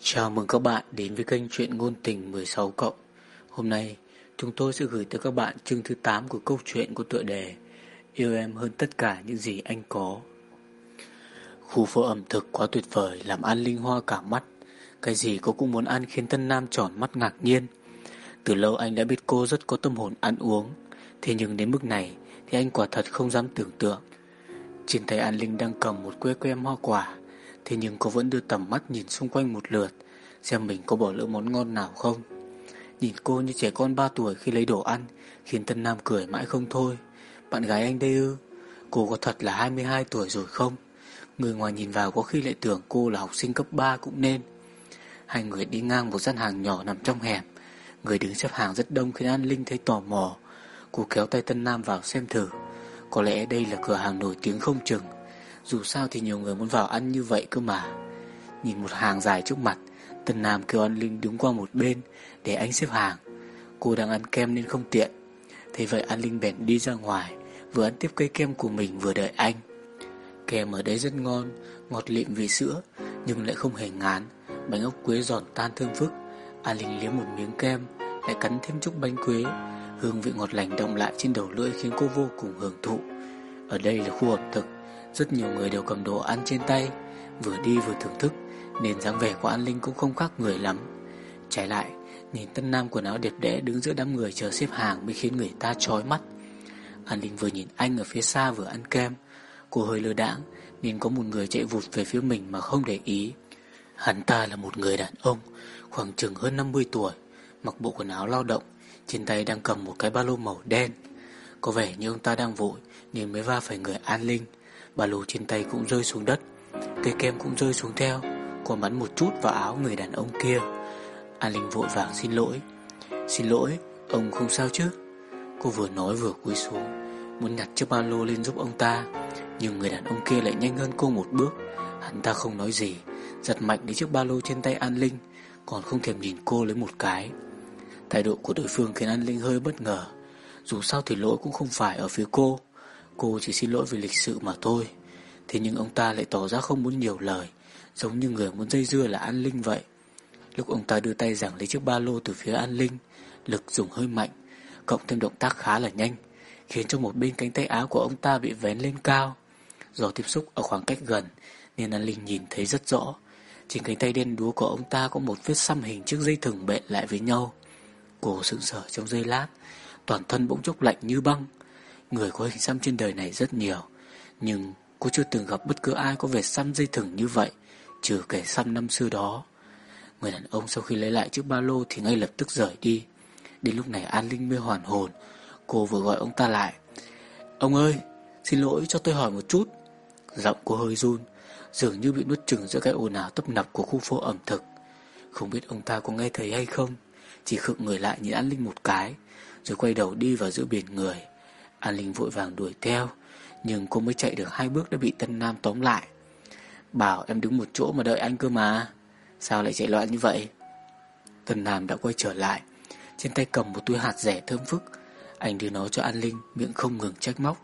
Chào mừng các bạn đến với kênh truyện ngôn tình 16 cộng. Hôm nay, chúng tôi sẽ gửi tới các bạn chương thứ 8 của câu chuyện của tựa đề Yêu em hơn tất cả những gì anh có. Khu phố ẩm thực quá tuyệt vời làm An Linh hoa cả mắt. Cái gì cô cũng muốn ăn khiến Tân Nam tròn mắt ngạc nhiên. Từ lâu anh đã biết cô rất có tâm hồn ăn uống. Thế nhưng đến mức này thì anh quả thật không dám tưởng tượng. Trên tay An Linh đang cầm một que que hoa quả. Thế nhưng cô vẫn đưa tầm mắt nhìn xung quanh một lượt, Xem mình có bỏ lỡ món ngon nào không. Nhìn cô như trẻ con 3 tuổi khi lấy đồ ăn, Khiến Tân Nam cười mãi không thôi. Bạn gái anh đây ư? Cô có thật là 22 tuổi rồi không? Người ngoài nhìn vào có khi lại tưởng cô là học sinh cấp 3 cũng nên. Hai người đi ngang một gian hàng nhỏ nằm trong hẻm. Người đứng xếp hàng rất đông khiến An Linh thấy tò mò. Cô kéo tay Tân Nam vào xem thử. Có lẽ đây là cửa hàng nổi tiếng không chừng. Dù sao thì nhiều người muốn vào ăn như vậy cơ mà. Nhìn một hàng dài trước mặt, Tân Nam kêu An Linh đứng qua một bên Để anh xếp hàng. Cô đang ăn kem nên không tiện. Thế vậy An Linh bèn đi ra ngoài, Vừa ăn tiếp cây kem của mình vừa đợi anh. Kem ở đây rất ngon, Ngọt lịm vị sữa, Nhưng lại không hề ngán. Bánh ốc quế giòn tan thơm phức. An Linh liếm một miếng kem, Lại cắn thêm chút bánh quế. Hương vị ngọt lành động lại trên đầu lưỡi Khiến cô vô cùng hưởng thụ. Ở đây là khu ẩm thực, Rất nhiều người đều cầm đồ ăn trên tay. Vừa đi vừa thưởng thức, Nên dáng vẻ của An Linh cũng không khác người lắm. Trái lại, Nhìn tân nam quần áo đẹp đẽ đứng giữa đám người chờ xếp hàng Mới khiến người ta chói mắt. An Linh vừa nhìn anh ở phía xa vừa ăn kem. Cô hơi lơ đãng, Nên có một người chạy vụt về phía mình mà không để ý. Hắn ta là một người đàn ông, Khoảng chừng hơn 50 tuổi, Mặc bộ quần áo lao động. Trên tay đang cầm một cái ba lô màu đen. Có vẻ như ông ta đang vội, Nên mới va phải người An Linh. Ba lô trên tay cũng rơi xuống đất, Cây kem cũng rơi xuống theo Còn bắn một chút vào áo người đàn ông kia. An Linh vội vàng xin lỗi. Xin lỗi, Ông không sao chứ? Cô vừa nói vừa cúi xuống, Muốn nhặt chiếc ba lô lên giúp ông ta, Nhưng người đàn ông kia lại nhanh hơn cô một bước. Hắn ta không nói gì, Giật mạnh đến chiếc ba lô trên tay An Linh, Còn không thèm nhìn cô lấy một cái. Thái độ của đối phương khiến An Linh hơi bất ngờ. Dù sao thì lỗi cũng không phải ở phía cô. Cô chỉ xin lỗi về lịch sự mà thôi. Thế nhưng ông ta lại tỏ ra không muốn nhiều lời, Giống như người muốn dây dưa là An Linh vậy. Lúc ông ta đưa tay giảng lấy chiếc ba lô từ phía An Linh, Lực dùng hơi mạnh, Cộng thêm động tác khá là nhanh, Khiến cho một bên cánh tay áo của ông ta bị vén lên cao. Do tiếp xúc ở khoảng cách gần, Nên An Linh nhìn thấy rất rõ. Trên cánh tay đen đúa của ông ta có một vết xăm hình chiếc dây thừng bện lại với nhau. Cô sững sờ trong giây lát, Toàn thân bỗng chốc lạnh như băng. Người có hình xăm trên đời này rất nhiều, Nhưng cô chưa từng gặp bất cứ ai có vẻ xăm dây thừng như vậy, Trừ kẻ xăm năm xưa đó. Người đàn ông sau khi lấy lại chiếc ba lô Thì ngay lập tức rời đi. Đến lúc này An Linh mê hoàn hồn. Cô vừa gọi ông ta lại. Ông ơi, xin lỗi cho tôi hỏi một chút. Giọng cô hơi run, Dường như bị nuốt chừng giữa cái ồn ào tấp nập Của khu phố ẩm thực. Không biết ông ta có nghe thấy hay không? Chỉ khựng người lại nhìn An Linh một cái, Rồi quay đầu đi vào giữa biển người. An Linh vội vàng đuổi theo, Nhưng cô mới chạy được hai bước đã bị Tân Nam tóm lại. Bảo, em đứng một chỗ mà đợi anh cơ mà. Sao lại chạy loạn như vậy? Tân Nam đã quay trở lại, Trên tay cầm một túi hạt rẻ thơm phức. Anh đưa nó cho An Linh, Miệng không ngừng trách móc.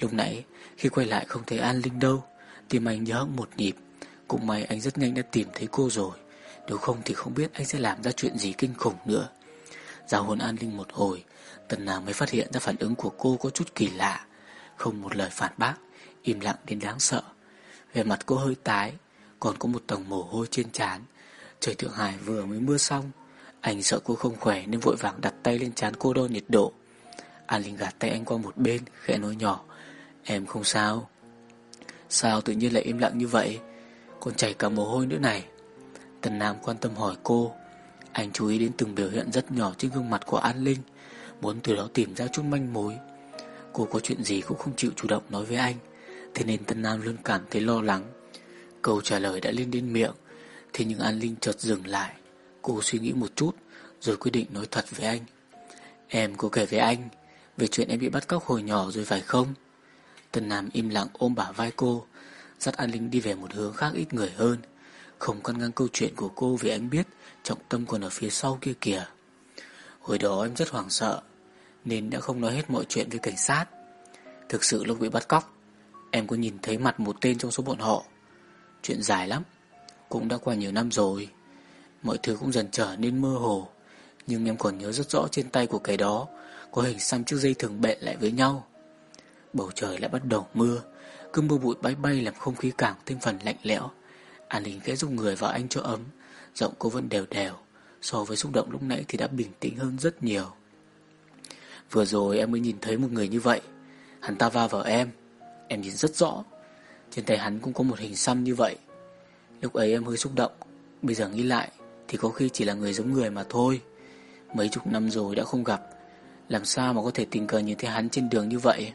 Lúc nãy, khi quay lại không thấy An Linh đâu, Tim anh nhớ một nhịp. Cũng may anh rất nhanh đã tìm thấy cô rồi. Nếu không thì không biết anh sẽ làm ra chuyện gì kinh khủng nữa. Giao hôn An Linh một hồi, Tần nàng mới phát hiện ra phản ứng của cô có chút kỳ lạ. Không một lời phản bác, Im lặng đến đáng sợ. Về mặt cô hơi tái, Còn có một tầng mồ hôi trên trán. Trời Thượng Hải vừa mới mưa xong, Anh sợ cô không khỏe nên vội vàng đặt tay lên trán cô đo nhiệt độ. An Linh gạt tay anh qua một bên, Khẽ nói nhỏ, Em không sao. Sao tự nhiên lại im lặng như vậy? Còn chảy cả mồ hôi nữa này. Tần Nam quan tâm hỏi cô. Anh chú ý đến từng biểu hiện rất nhỏ trên gương mặt của An Linh, Muốn từ đó tìm ra chút manh mối. Cô có chuyện gì cũng không chịu chủ động nói với anh, Thế nên Tân Nam luôn cảm thấy lo lắng. Câu trả lời đã lên đến miệng, Thế nhưng An Linh chợt dừng lại. Cô suy nghĩ một chút, Rồi quyết định nói thật với anh. Em có kể với anh Về chuyện em bị bắt cóc hồi nhỏ rồi phải không? Tân Nam im lặng ôm bả vai cô, Dắt An Linh đi về một hướng khác ít người hơn. Không căn ngăn câu chuyện của cô Vì anh biết trọng tâm còn ở phía sau kia kìa. Hồi đó em rất hoảng sợ, Nên đã không nói hết mọi chuyện với cảnh sát. Thực sự lúc bị bắt cóc, Em có nhìn thấy mặt một tên trong số bọn họ. Chuyện dài lắm, Cũng đã qua nhiều năm rồi. Mọi thứ cũng dần trở nên mơ hồ, Nhưng em còn nhớ rất rõ trên tay của cái đó Có hình xăm chiếc dây thường bện lại với nhau. Bầu trời lại bắt đầu mưa cơn mưa bụi bay bay làm không khí càng thêm phần lạnh lẽo. An Linh khẽ dùng người vào anh cho ấm. Giọng cô vẫn đều đều. So với xúc động lúc nãy thì đã bình tĩnh hơn rất nhiều. Vừa rồi em mới nhìn thấy một người như vậy. Hắn ta va vào em. Em nhìn rất rõ. Trên tay hắn cũng có một hình xăm như vậy. Lúc ấy em hơi xúc động. Bây giờ nghĩ lại Thì có khi chỉ là người giống người mà thôi. Mấy chục năm rồi đã không gặp. Làm sao mà có thể tình cờ nhìn thấy hắn trên đường như vậy?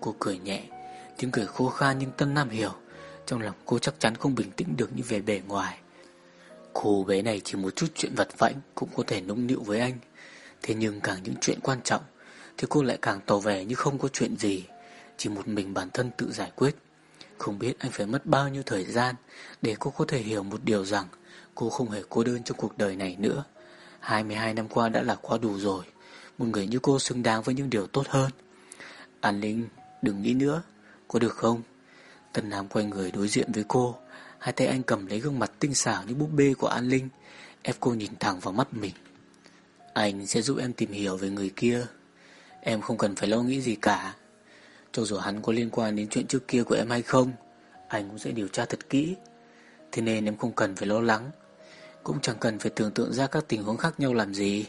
Cô cười nhẹ. Tiếng cười khô khan nhưng Tân Nam hiểu. Trong lòng cô chắc chắn không bình tĩnh được như về bề ngoài. Cô bé này chỉ một chút chuyện vật vãnh Cũng có thể nũng nịu với anh. Thế nhưng càng những chuyện quan trọng Thì cô lại càng tỏ vẻ như không có chuyện gì. Chỉ một mình bản thân tự giải quyết. Không biết anh phải mất bao nhiêu thời gian Để cô có thể hiểu một điều rằng Cô không hề cô đơn trong cuộc đời này nữa. 22 năm qua đã là quá đủ rồi. Một người như cô xứng đáng với những điều tốt hơn. An Linh, Đừng nghĩ nữa. Có được không? Tân Nam quay người đối diện với cô. Hai tay anh cầm lấy gương mặt tinh xảo như búp bê của An Linh, Ép cô nhìn thẳng vào mắt mình. Anh sẽ giúp em tìm hiểu về người kia. Em không cần phải lo nghĩ gì cả. Cho dù hắn có liên quan đến chuyện trước kia của em hay không, Anh cũng sẽ điều tra thật kỹ. Thế nên em không cần phải lo lắng. Cũng chẳng cần phải tưởng tượng ra các tình huống khác nhau làm gì.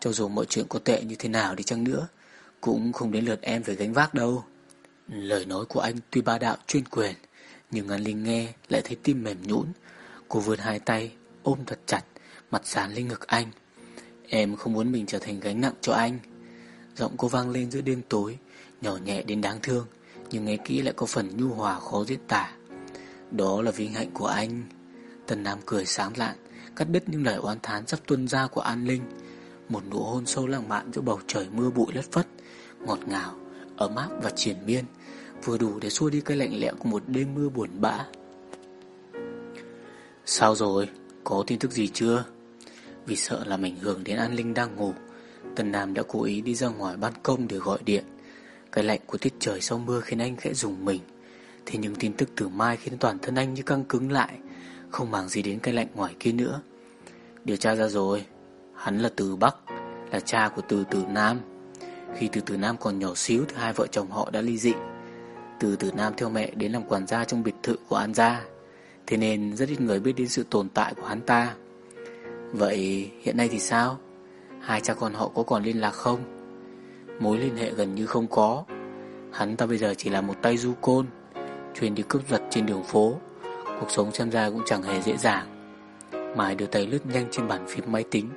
Cho dù mọi chuyện có tệ như thế nào đi chăng nữa, Cũng không đến lượt em phải gánh vác đâu. Lời nói của anh tuy ba đạo chuyên quyền Nhưng An Linh nghe lại thấy tim mềm nhũn. Cô vươn hai tay Ôm thật chặt Mặt sàn lên ngực anh. Em không muốn mình trở thành gánh nặng cho anh. Giọng cô vang lên giữa đêm tối Nhỏ nhẹ đến đáng thương Nhưng nghe kỹ lại có phần nhu hòa khó diễn tả. Đó là vinh hạnh của anh. Tần Nam cười sáng lạn Cắt đứt những lời oán thán sắp tuân ra của An Linh. Một nụ hôn sâu lãng mạn giữa bầu trời mưa bụi lất phất Ngọt ngào, ấm áp và triển miên. Vừa đủ để xua đi cái lạnh lẽo của một đêm mưa buồn bã. Sao rồi? Có tin tức gì chưa? Vì sợ làm ảnh hưởng đến An Linh đang ngủ, Tần Nam đã cố ý đi ra ngoài ban công để gọi điện. Cái lạnh của tiết trời sau mưa khiến anh khẽ dùng mình. Thế nhưng tin tức từ Mai khiến toàn thân anh như căng cứng lại, Không màng gì đến cái lạnh ngoài kia nữa. Điều tra ra rồi, Hắn là Từ Bắc, Là cha của Từ Từ Nam. Khi Từ Từ Nam còn nhỏ xíu Thì hai vợ chồng họ đã ly dị. Từ Từ Nam theo mẹ đến làm quản gia trong biệt thự của An Gia. Thế nên rất ít người biết đến sự tồn tại của hắn ta. Vậy hiện nay thì sao? Hai cha con họ có còn liên lạc không? Mối liên hệ gần như không có. Hắn ta bây giờ chỉ là một tay du côn, Chuyên đi cướp giật trên đường phố. Cuộc sống xem ra cũng chẳng hề dễ dàng. Mai đưa tay lướt nhanh trên bàn phím máy tính.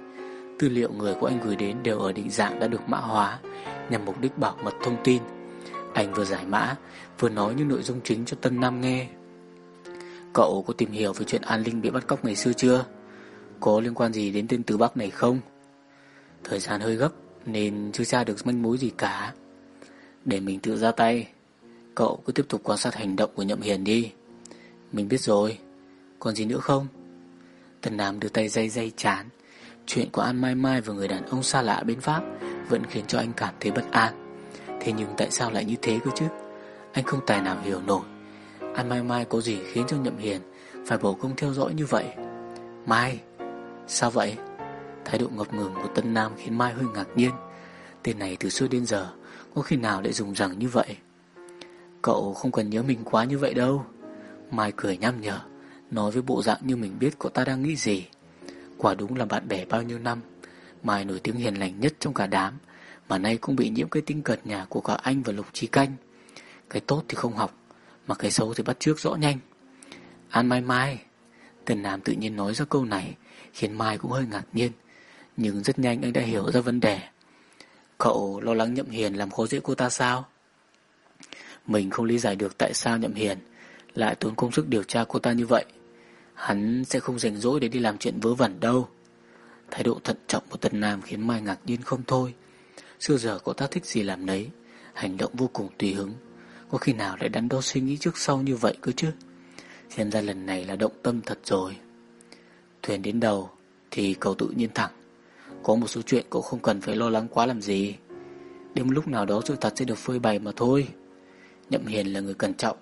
Tư liệu người của anh gửi đến đều ở định dạng đã được mã hóa Nhằm mục đích bảo mật thông tin. Anh vừa giải mã, Vừa nói những nội dung chính cho Tân Nam nghe. Cậu có tìm hiểu về chuyện An Linh bị bắt cóc ngày xưa chưa? Có liên quan gì đến tên Từ Bắc này không? Thời gian hơi gấp, Nên chưa tra được manh mối gì cả. Để mình tự ra tay, Cậu cứ tiếp tục quan sát hành động của Nhậm Hiền đi. Mình biết rồi. Còn gì nữa không? Tần Nam đưa tay dây dây chán. Chuyện của An Mai Mai và người đàn ông xa lạ bên Pháp Vẫn khiến cho anh cảm thấy bất an. Thế nhưng tại sao lại như thế cơ chứ? Anh không tài nào hiểu nổi. Anh Mai Mai có gì khiến cho Nhậm Hiền Phải bổ công theo dõi như vậy? Mai, Sao vậy? Thái độ ngập ngừng của Tân Nam khiến Mai hơi ngạc nhiên. Tên này từ xưa đến giờ Có khi nào lại dùng rằng như vậy? Cậu không cần nhớ mình quá như vậy đâu. Mai cười nhăm nhở, Nói với bộ dạng như mình biết cậu ta đang nghĩ gì. Quả đúng là bạn bè bao nhiêu năm, Mai nổi tiếng hiền lành nhất trong cả đám. Mà nay cũng bị nhiễm cái tính cợt nhà của cả anh và Lục Trí Canh. Cái tốt thì không học, Mà cái xấu thì bắt trước rõ nhanh. An Mai Mai Tần Nam tự nhiên nói ra câu này Khiến Mai cũng hơi ngạc nhiên, Nhưng rất nhanh anh đã hiểu ra vấn đề. Cậu lo lắng Nhậm Hiền làm khó dễ cô ta sao? Mình không lý giải được tại sao Nhậm Hiền Lại tốn công sức điều tra cô ta như vậy. Hắn sẽ không rảnh rỗi để đi làm chuyện vớ vẩn đâu. Thái độ thận trọng của Tần Nam khiến Mai ngạc nhiên không thôi. Xưa giờ cậu ta thích gì làm đấy, Hành động vô cùng tùy hứng. Có khi nào lại đắn đo suy nghĩ trước sau như vậy cơ chứ? Xem ra lần này là động tâm thật rồi. Thuyền đến đầu Thì cậu tự nhiên thẳng. Có một số chuyện cậu không cần phải lo lắng quá làm gì. Đến lúc nào đó sự thật sẽ được phơi bày mà thôi. Nhậm Hiền là người cẩn trọng.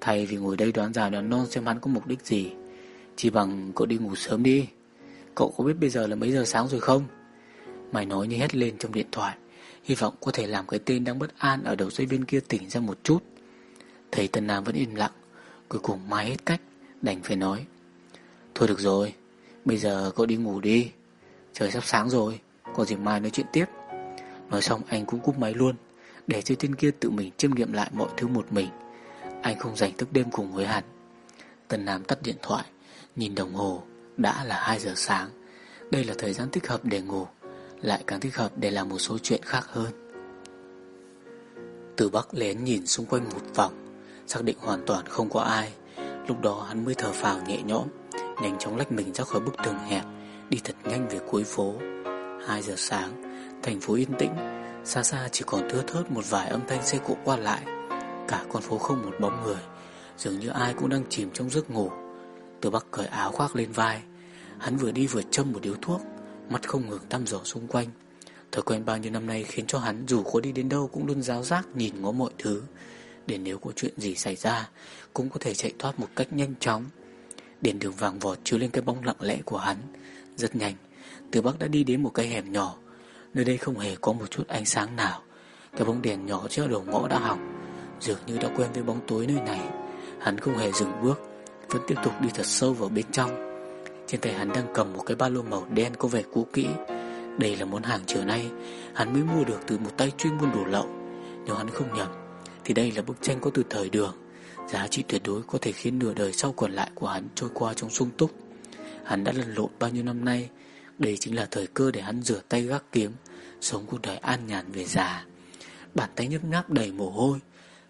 Thay vì ngồi đây đoán già đoán non xem hắn có mục đích gì Chỉ bằng cậu đi ngủ sớm đi. Cậu có biết bây giờ là mấy giờ sáng rồi không? Mày nói như hét lên trong điện thoại. Hy vọng có thể làm cái tên đang bất an Ở đầu dây bên kia tỉnh ra một chút. Thấy Tân Nam vẫn im lặng, Cuối cùng Mai hết cách, Đành phải nói. Thôi được rồi, Bây giờ cậu đi ngủ đi. Trời sắp sáng rồi, Có gì mai nói chuyện tiếp. Nói xong anh cũng cúp máy luôn, Để cho tên kia tự mình chiêm nghiệm lại mọi thứ một mình. Anh không dành thức đêm cùng với hắn Tân Nam tắt điện thoại, Nhìn đồng hồ, Đã là 2 giờ sáng. Đây là thời gian thích hợp để ngủ. Lại càng thích hợp để làm một số chuyện khác hơn. Từ Bắc lén nhìn xung quanh một vòng, Xác định hoàn toàn không có ai. Lúc đó hắn mới thở phào nhẹ nhõm, Nhanh chóng lách mình ra khỏi bức tường hẹp, Đi thật nhanh về cuối phố. 2 giờ sáng, Thành phố yên tĩnh, Xa xa chỉ còn thưa thớt một vài âm thanh xe cộ qua lại. Cả con phố không một bóng người, Dường như ai cũng đang chìm trong giấc ngủ. Từ bắc cởi áo khoác lên vai, Hắn vừa đi vừa châm một điếu thuốc. Mắt không ngừng thăm dò xung quanh. Thói quen bao nhiêu năm nay khiến cho hắn Dù có đi đến đâu cũng luôn giáo giác nhìn ngó mọi thứ. Để nếu có chuyện gì xảy ra, Cũng có thể chạy thoát một cách nhanh chóng. Đèn đường vàng vọt chiếu lên cái bóng lặng lẽ của hắn. Rất nhanh, Từ Bắc đã đi đến một cái hẻm nhỏ. Nơi đây không hề có một chút ánh sáng nào. Cái bóng đèn nhỏ treo đầu ngõ đã hỏng. Dường như đã quen với bóng tối nơi này. Hắn không hề dừng bước, Vẫn tiếp tục đi thật sâu vào bên trong. Trên tay hắn đang cầm một cái ba lô màu đen có vẻ cũ kỹ. Đây là món hàng chiều nay, Hắn mới mua được từ một tay chuyên buôn đồ lậu. Nếu hắn không nhầm, Thì đây là bức tranh có từ thời đường. Giá trị tuyệt đối có thể khiến nửa đời sau còn lại của hắn trôi qua trong sung túc. Hắn đã lăn lộn bao nhiêu năm nay, Đây chính là thời cơ để hắn rửa tay gác kiếm, Sống cuộc đời an nhàn về già. Bàn tay nhấp ngáp đầy mồ hôi,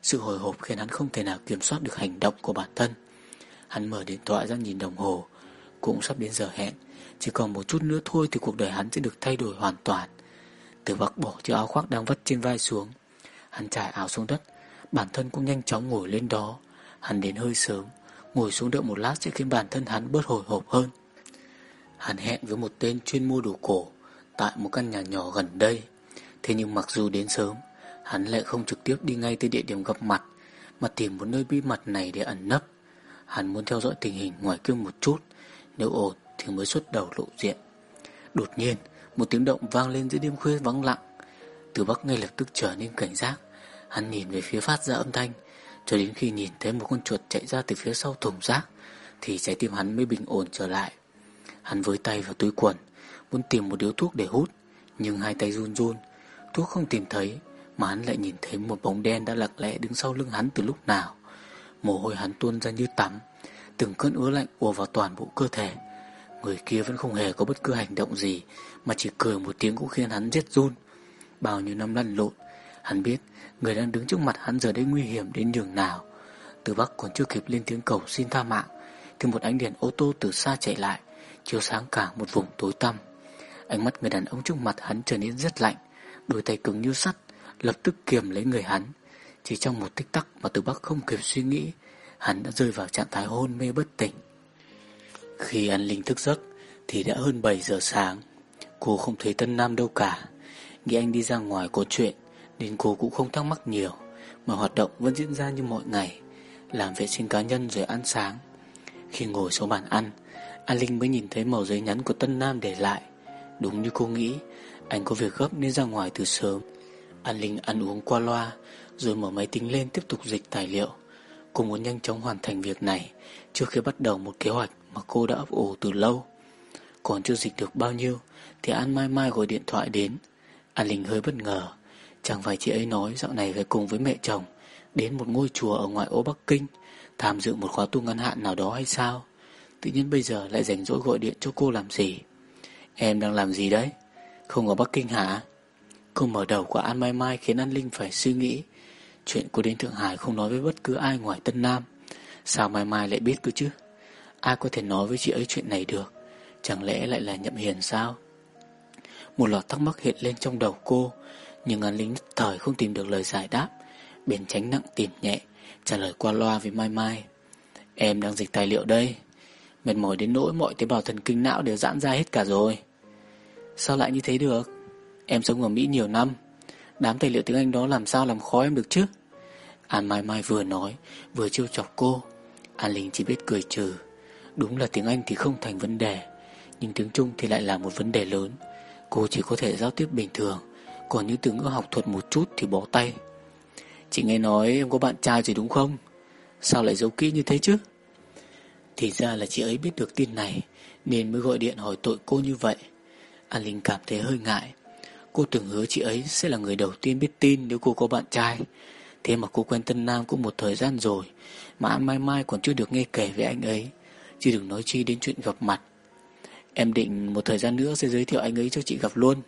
Sự hồi hộp khiến hắn không thể nào kiểm soát được hành động của bản thân. Hắn mở điện thoại ra nhìn đồng hồ cũng sắp đến giờ hẹn. Chỉ còn một chút nữa thôi thì cuộc đời hắn sẽ được thay đổi hoàn toàn. Từ bắc bỏ chiếc áo khoác đang vất trên vai xuống, Hắn trải áo xuống đất. Bản thân cũng nhanh chóng ngồi lên đó. Hắn đến hơi sớm, Ngồi xuống đợi một lát sẽ khiến bản thân hắn bớt hồi hộp hơn. Hắn hẹn với một tên chuyên mua đồ cổ Tại một căn nhà nhỏ gần đây. Thế nhưng mặc dù đến sớm, Hắn lại không trực tiếp đi ngay tới địa điểm gặp mặt, Mà tìm một nơi bí mật này để ẩn nấp. Hắn muốn theo dõi tình hình ngoài kia một chút nếu ổn thì mới xuất đầu lộ diện. Đột nhiên, Một tiếng động vang lên giữa đêm khuya vắng lặng. Từ Bắc ngay lập tức trở nên cảnh giác. Hắn nhìn về phía phát ra âm thanh. Cho đến khi nhìn thấy một con chuột chạy ra từ phía sau thùng rác, Thì trái tim hắn mới bình ổn trở lại. Hắn với tay vào túi quần, Muốn tìm một điếu thuốc để hút, Nhưng hai tay run run. Thuốc không tìm thấy, Mà hắn lại nhìn thấy một bóng đen đã lặng lẽ đứng sau lưng hắn từ lúc nào. Mồ hôi hắn tuôn ra như tắm. Từng cơn ứa lạnh ùa vào toàn bộ cơ thể. Người kia vẫn không hề có bất cứ hành động gì, Mà chỉ cười một tiếng cũng khiến hắn rét run. Bao nhiêu năm lăn lộn, Hắn biết người đang đứng trước mặt hắn giờ đây nguy hiểm đến nhường nào. Từ Bắc còn chưa kịp lên tiếng cầu xin tha mạng, Thì một ánh đèn ô tô từ xa chạy lại, Chiếu sáng cả một vùng tối tăm. Ánh mắt người đàn ông trước mặt hắn trở nên rất lạnh, Đôi tay cứng như sắt, Lập tức kiềm lấy người hắn. Chỉ trong một tích tắc mà từ Bắc không kịp suy nghĩ Hắn đã rơi vào trạng thái hôn mê bất tỉnh. Khi anh Linh thức giấc Thì đã hơn 7 giờ sáng. Cô không thấy Tân Nam đâu cả. Nghĩ anh đi ra ngoài có chuyện Nên cô cũng không thắc mắc nhiều, Mà hoạt động vẫn diễn ra như mọi ngày, Làm vệ sinh cá nhân rồi ăn sáng. Khi ngồi xuống bàn ăn An Linh mới nhìn thấy màu giấy nhắn của Tân Nam để lại. Đúng như cô nghĩ, Anh có việc gấp nên ra ngoài từ sớm. An Linh ăn uống qua loa, Rồi mở máy tính lên tiếp tục dịch tài liệu. Cô muốn nhanh chóng hoàn thành việc này Trước khi bắt đầu một kế hoạch Mà cô đã ấp ủ từ lâu. Còn chưa dịch được bao nhiêu Thì An Mai Mai gọi điện thoại đến. An Linh hơi bất ngờ. Chẳng phải chị ấy nói dạo này phải cùng với mẹ chồng Đến một ngôi chùa ở ngoại ô Bắc Kinh Tham dự một khóa tu ngắn hạn nào đó hay sao? Tự nhiên bây giờ lại rảnh rỗi gọi điện cho cô làm gì? Em đang làm gì đấy? Không ở Bắc Kinh hả? Câu mở đầu của An Mai Mai khiến An Linh phải suy nghĩ. Chuyện cô đến Thượng Hải không nói với bất cứ ai ngoài Tân Nam. Sao Mai Mai lại biết cơ chứ? Ai có thể nói với chị ấy chuyện này được? Chẳng lẽ lại là Nhậm Hiền sao? Một loạt thắc mắc hiện lên trong đầu cô, Nhưng An lính nhất thời không tìm được lời giải đáp Biển tránh nặng tìm nhẹ, Trả lời qua loa với Mai Mai. Em đang dịch tài liệu đây. Mệt mỏi đến nỗi mọi tế bào thần kinh não đều giãn ra hết cả rồi. Sao lại như thế được? Em sống ở Mỹ nhiều năm Đám tài liệu tiếng Anh đó làm sao làm khó em được chứ? An Mai Mai vừa nói, Vừa trêu chọc cô. An Linh chỉ biết cười trừ. Đúng là tiếng Anh thì không thành vấn đề, Nhưng tiếng Trung thì lại là một vấn đề lớn. Cô chỉ có thể giao tiếp bình thường, Còn những từ ngữ học thuật một chút thì bỏ tay. Chị nghe nói em có bạn trai rồi đúng không? Sao lại giấu kỹ như thế chứ? Thì ra là chị ấy biết được tin này, Nên mới gọi điện hỏi tội cô như vậy. An Linh cảm thấy hơi ngại Cô từng hứa chị ấy sẽ là người đầu tiên biết tin Nếu cô có bạn trai. Thế mà cô quen Tân Nam cũng một thời gian rồi, Mà Mai Mai còn chưa được nghe kể về anh ấy Chứ đừng nói chi đến chuyện gặp mặt. Em định một thời gian nữa sẽ giới thiệu anh ấy cho chị gặp luôn.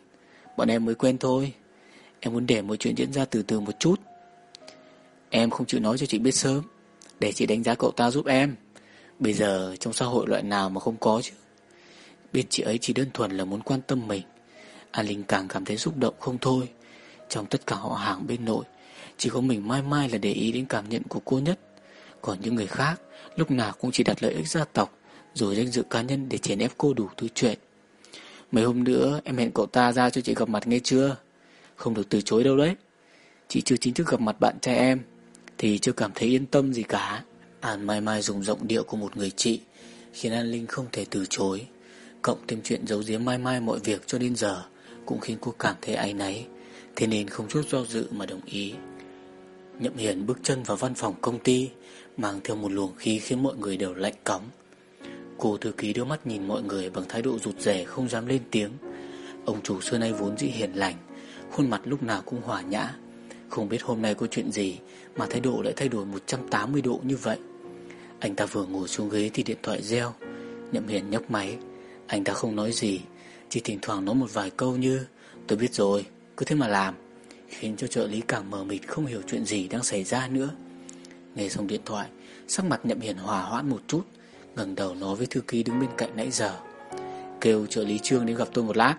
Bọn em mới quen thôi. Em muốn để mọi chuyện diễn ra từ từ một chút. Em không chịu nói cho chị biết sớm, Để chị đánh giá cậu ta giúp em. Bây giờ trong xã hội loại nào mà không có chứ? Biết chị ấy chỉ đơn thuần là muốn quan tâm mình. An Linh càng cảm thấy xúc động không thôi. Trong tất cả họ hàng bên nội, Chỉ có mình Mai Mai là để ý đến cảm nhận của cô nhất. Còn những người khác, Lúc nào cũng chỉ đặt lợi ích gia tộc, Rồi danh dự cá nhân để chèn ép cô đủ thứ chuyện. Mấy hôm nữa, em hẹn cậu ta ra cho chị gặp mặt nghe chưa? Không được từ chối đâu đấy. Chị chưa chính thức gặp mặt bạn trai em, Thì chưa cảm thấy yên tâm gì cả. An Mai Mai dùng giọng điệu của một người chị, Khiến An Linh không thể từ chối. Cộng thêm chuyện giấu giếm Mai Mai mọi việc cho đến giờ cũng khiến cô cảm thấy áy náy, Thế nên không chút do dự mà đồng ý. Nhậm Hiền bước chân vào văn phòng công ty, Mang theo một luồng khí khiến mọi người đều lạnh cóng. Cô thư ký đưa mắt nhìn mọi người bằng thái độ rụt rè, không dám lên tiếng. Ông chủ xưa nay vốn dĩ hiền lành, Khuôn mặt lúc nào cũng hòa nhã. Không biết hôm nay có chuyện gì Mà thái độ lại thay đổi 180 độ như vậy. Anh ta vừa ngồi xuống ghế thì điện thoại reo. Nhậm Hiền nhấc máy. Anh ta không nói gì chỉ thỉnh thoảng nói một vài câu như Tôi biết rồi, cứ thế mà làm Khiến cho trợ lý càng mờ mịt không hiểu chuyện gì đang xảy ra nữa. Nghe xong điện thoại Sắc mặt nhậm hiền hòa hoãn một chút ngẩng đầu nói với thư ký đứng bên cạnh nãy giờ. Kêu trợ lý trương đến gặp tôi một lát.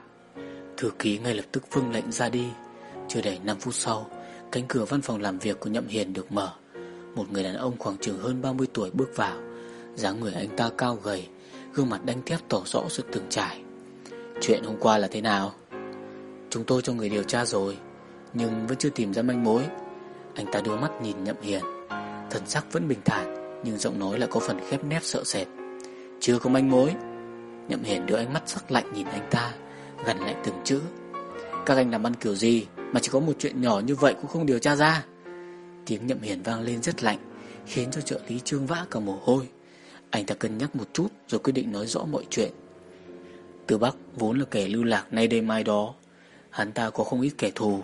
Thư ký ngay lập tức vâng lệnh ra đi. Chưa đầy 5 phút sau Cánh cửa văn phòng làm việc của nhậm hiền được mở. Một người đàn ông khoảng chừng hơn 30 tuổi bước vào dáng người anh ta cao gầy Gương mặt đánh thép tỏ rõ sự từng trải. Chuyện hôm qua là thế nào? Chúng tôi cho người điều tra rồi, Nhưng vẫn chưa tìm ra manh mối. Anh ta đưa mắt nhìn nhậm hiền. Thần sắc vẫn bình thản, Nhưng giọng nói lại có phần khép nép sợ sệt. Chưa có manh mối. Nhậm hiền đưa ánh mắt sắc lạnh nhìn anh ta, Gần lại từng chữ. Các anh làm ăn kiểu gì Mà chỉ có một chuyện nhỏ như vậy cũng không điều tra ra? Tiếng nhậm hiền vang lên rất lạnh, Khiến cho trợ lý trương vã cả mồ hôi. Anh ta cân nhắc một chút Rồi quyết định nói rõ mọi chuyện. Từ Bắc vốn là kẻ lưu lạc nay đây mai đó. Hắn ta có không ít kẻ thù.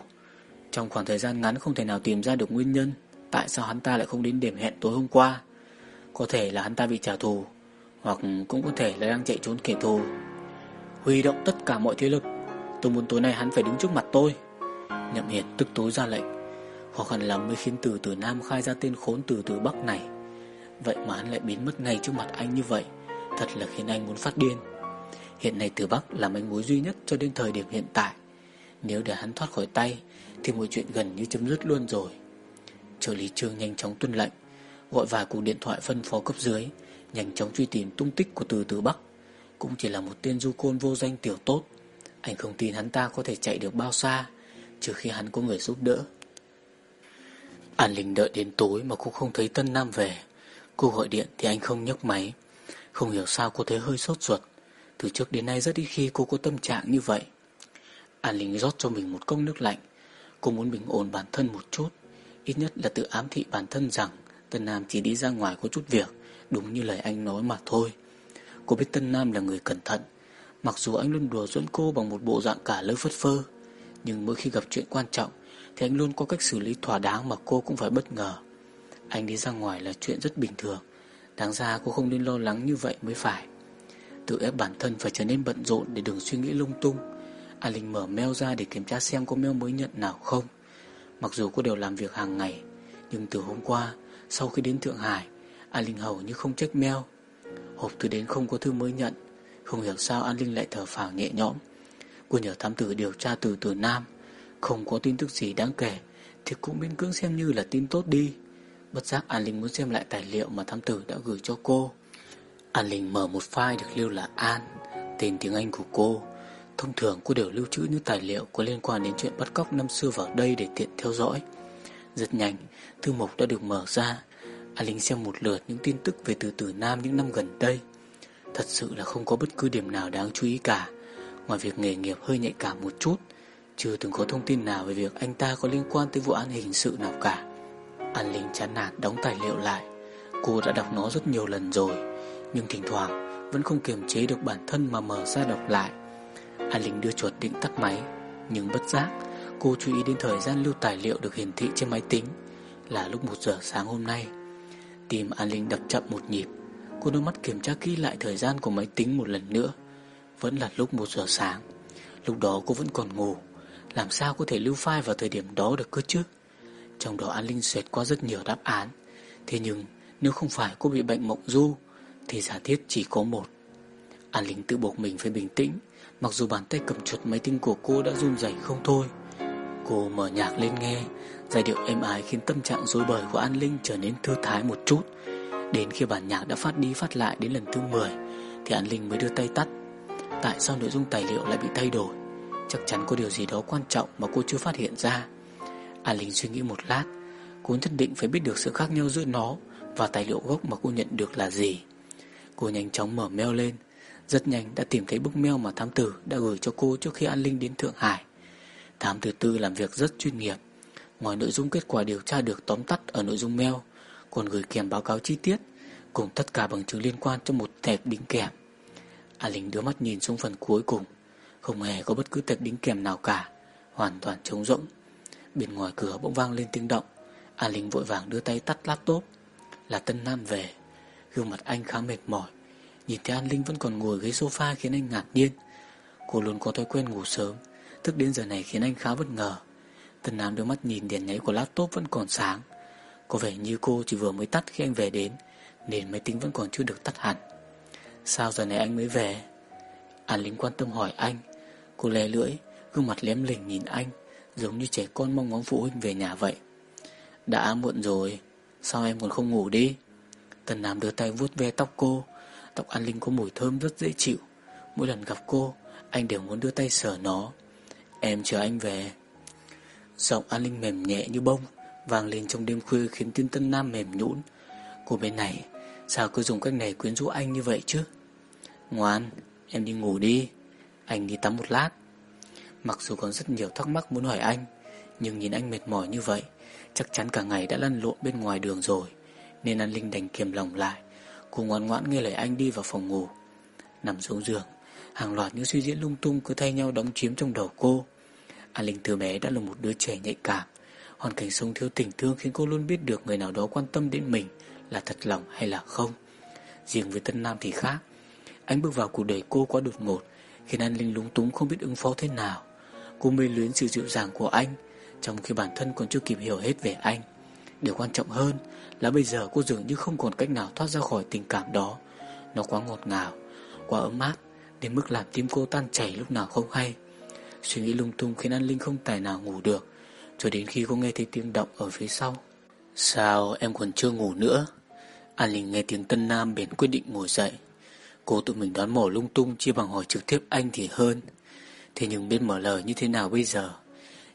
Trong khoảng thời gian ngắn không thể nào tìm ra được nguyên nhân Tại sao hắn ta lại không đến điểm hẹn tối hôm qua. Có thể là hắn ta bị trả thù, Hoặc cũng có thể là đang chạy trốn kẻ thù. Huy động tất cả mọi thế lực, Tôi muốn tối nay hắn phải đứng trước mặt tôi. Nhậm Hiệt tức tối ra lệnh. Khó khăn lắm mới khiến từ từ Nam khai ra tên khốn từ từ Bắc này. Vậy mà hắn lại biến mất ngay trước mặt anh như vậy, Thật là khiến anh muốn phát điên. Hiện nay từ Bắc là manh mối duy nhất cho đến thời điểm hiện tại. Nếu để hắn thoát khỏi tay, Thì mọi chuyện gần như chấm dứt luôn rồi. Trợ lý trương nhanh chóng tuân lệnh, Gọi vài cuộc điện thoại phân phó cấp dưới, Nhanh chóng truy tìm tung tích của từ từ Bắc. Cũng chỉ là một tên du côn vô danh tiểu tốt. Anh không tin hắn ta có thể chạy được bao xa, Trừ khi hắn có người giúp đỡ. An Linh đợi đến tối mà cũng không thấy Tân Nam về. Cô gọi điện thì anh không nhấc máy. Không hiểu sao cô thấy hơi sốt ruột. Từ trước đến nay rất ít khi cô có tâm trạng như vậy. An Linh rót cho mình một cốc nước lạnh. Cô muốn bình ổn bản thân một chút. Ít nhất là tự ám thị bản thân rằng Tân Nam chỉ đi ra ngoài có chút việc, Đúng như lời anh nói mà thôi. Cô biết Tân Nam là người cẩn thận. Mặc dù anh luôn đùa dẫn cô bằng một bộ dạng cả lơ phất phơ, Nhưng mỗi khi gặp chuyện quan trọng Thì anh luôn có cách xử lý thỏa đáng mà cô cũng phải bất ngờ. Anh đi ra ngoài là chuyện rất bình thường. Đáng ra cô không nên lo lắng như vậy mới phải. Tự ép bản thân phải trở nên bận rộn Để đừng suy nghĩ lung tung. A Linh mở mail ra để kiểm tra xem có mail mới nhận nào không. Mặc dù cô đều làm việc hàng ngày, Nhưng từ hôm qua, Sau khi đến Thượng Hải, A Linh hầu như không check mail. Hộp thư đến không có thư mới nhận, Không hiểu sao An Linh lại thở phào nhẹ nhõm. Cô nhờ thám tử điều tra từ từ Nam, Không có tin tức gì đáng kể, Thì cũng miễn cưỡng xem như là tin tốt đi. Bất giác An Linh muốn xem lại tài liệu Mà thám tử đã gửi cho cô. An Linh mở một file được lưu là An Tên tiếng Anh của cô Thông thường cô đều lưu trữ những tài liệu có liên quan đến chuyện bắt cóc năm xưa vào đây để tiện theo dõi. Rất nhanh, thư mục đã được mở ra. An Linh xem một lượt những tin tức về từ tử Nam những năm gần đây. Thật sự là không có bất cứ điểm nào đáng chú ý cả, ngoài việc nghề nghiệp hơi nhạy cảm một chút. Chưa từng có thông tin nào về việc anh ta có liên quan tới vụ án hình sự nào cả. An Linh chán nản đóng tài liệu lại. Cô đã đọc nó rất nhiều lần rồi, nhưng thỉnh thoảng vẫn không kiềm chế được bản thân mà mở ra đọc lại. Hà Linh đưa chuột định tắt máy, nhưng bất giác cô chú ý đến thời gian lưu tài liệu được hiển thị trên máy tính là lúc 1 giờ sáng hôm nay. Tim An Linh đập chậm một nhịp, cô đôi mắt kiểm tra kỹ lại thời gian của máy tính một lần nữa. Vẫn là lúc 1 giờ sáng. Lúc đó cô vẫn còn ngủ, làm sao có thể lưu file vào thời điểm đó được cơ chứ? Trong đó An Linh xuyệt qua rất nhiều đáp án, thế nhưng nếu không phải cô bị bệnh mộng du thì giả thiết chỉ có một. An Linh tự buộc mình phải bình tĩnh, mặc dù bàn tay cầm chuột máy tính của cô đã run rẩy không thôi. Cô mở nhạc lên nghe, giai điệu êm ái khiến tâm trạng rối bời của An Linh trở nên thư thái một chút. Đến khi bản nhạc đã phát đi phát lại đến lần thứ 10 thì An Linh mới đưa tay tắt. Tại sao nội dung tài liệu lại bị thay đổi? Chắc chắn có điều gì đó quan trọng mà cô chưa phát hiện ra. An Linh suy nghĩ một lát, cô nhất định phải biết được sự khác nhau giữa nó và tài liệu gốc mà cô nhận được là gì. Cô nhanh chóng mở mail lên. Rất nhanh đã tìm thấy bức mail mà thám tử đã gửi cho cô trước khi An Linh đến Thượng Hải. Thám tử tư làm việc rất chuyên nghiệp. Ngoài nội dung kết quả điều tra được tóm tắt ở nội dung mail, Còn gửi kèm báo cáo chi tiết, Cùng tất cả bằng chứng liên quan cho một tệp đính kèm. An Linh đưa mắt nhìn xuống phần cuối cùng. Không hề có bất cứ tệp đính kèm nào cả, Hoàn toàn trống rỗng. Bên ngoài cửa bỗng vang lên tiếng động. An Linh vội vàng đưa tay tắt laptop. Là Tân Nam về. Gương mặt anh khá mệt mỏi. Nhìn thấy An Linh vẫn còn ngồi ghế sofa khiến anh ngạc nhiên. Cô luôn có thói quen ngủ sớm, Thức đến giờ này khiến anh khá bất ngờ. Tần Nam đôi mắt nhìn đèn nháy của laptop vẫn còn sáng. Có vẻ như cô chỉ vừa mới tắt khi anh về đến, Nên máy tính vẫn còn chưa được tắt hẳn. Sao giờ này anh mới về? An Linh quan tâm hỏi anh. Cô lè lưỡi, Gương mặt lém lỉnh nhìn anh, Giống như trẻ con mong ngóng phụ huynh về nhà vậy. Đã muộn rồi, Sao em còn không ngủ đi? Tần Nam đưa tay vuốt ve tóc cô. Tóc An Linh có mùi thơm rất dễ chịu. Mỗi lần gặp cô, Anh đều muốn đưa tay sờ nó. Em chờ anh về. Giọng An Linh mềm nhẹ như bông, Vang lên trong đêm khuya khiến tim Tân Nam mềm nhũn. Cô bên này, Sao cứ dùng cách này quyến rũ anh như vậy chứ? Ngoan, Em đi ngủ đi. Anh đi tắm một lát. Mặc dù còn rất nhiều thắc mắc muốn hỏi anh, Nhưng nhìn anh mệt mỏi như vậy, Chắc chắn cả ngày đã lăn lộn bên ngoài đường rồi nên An Linh đành kiềm lòng lại Cô ngoan ngoãn nghe lời anh đi vào phòng ngủ Nằm xuống giường Hàng loạt những suy diễn lung tung cứ thay nhau đóng chiếm trong đầu cô An Linh từ bé đã là một đứa trẻ nhạy cảm Hoàn cảnh sống thiếu tình thương khiến cô luôn biết được người nào đó quan tâm đến mình là thật lòng hay là không. Riêng với Tân Nam thì khác. Anh bước vào cuộc đời cô quá đột ngột, khiến An Linh lúng túng không biết ứng phó thế nào. Cô mê luyến sự dịu dàng của anh, trong khi bản thân còn chưa kịp hiểu hết về anh. Điều quan trọng hơn là bây giờ cô dường như không còn cách nào thoát ra khỏi tình cảm đó. Nó quá ngọt ngào, quá ấm áp, đến mức làm tim cô tan chảy lúc nào không hay. Suy nghĩ lung tung khiến An Linh không tài nào ngủ được, cho đến khi cô nghe thấy tiếng động ở phía sau. Sao em còn chưa ngủ nữa? An Linh nghe tiếng Tân Nam bèn quyết định ngồi dậy. Cô tự mình đoán mổ lung tung chia bằng hỏi trực tiếp anh thì hơn. Thế nhưng biết mở lời như thế nào bây giờ?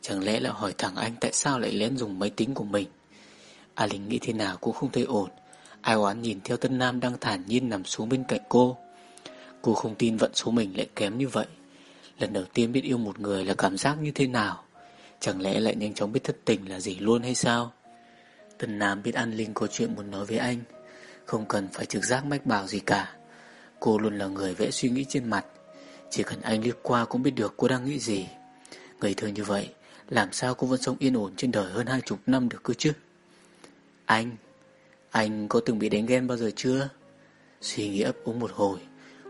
Chẳng lẽ là hỏi thẳng anh tại sao lại lén dùng máy tính của mình? A Linh nghĩ thế nào cũng không thấy ổn. Ai oán nhìn theo Tân Nam đang thản nhiên nằm xuống bên cạnh cô. Cô không tin vận số mình lại kém như vậy. Lần đầu tiên biết yêu một người là cảm giác như thế nào. Chẳng lẽ lại nhanh chóng biết thất tình là gì luôn hay sao? Tân Nam biết An Linh có chuyện muốn nói với anh. Không cần phải trực giác mách bảo gì cả. Cô luôn là người vẽ suy nghĩ trên mặt. Chỉ cần anh liếc qua cũng biết được cô đang nghĩ gì. Người thơ như vậy, Làm sao cô vẫn sống yên ổn trên đời hơn hai chục năm được cơ chứ? Anh, anh có từng bị đánh ghen bao giờ chưa? Suy nghĩ ấp úng một hồi,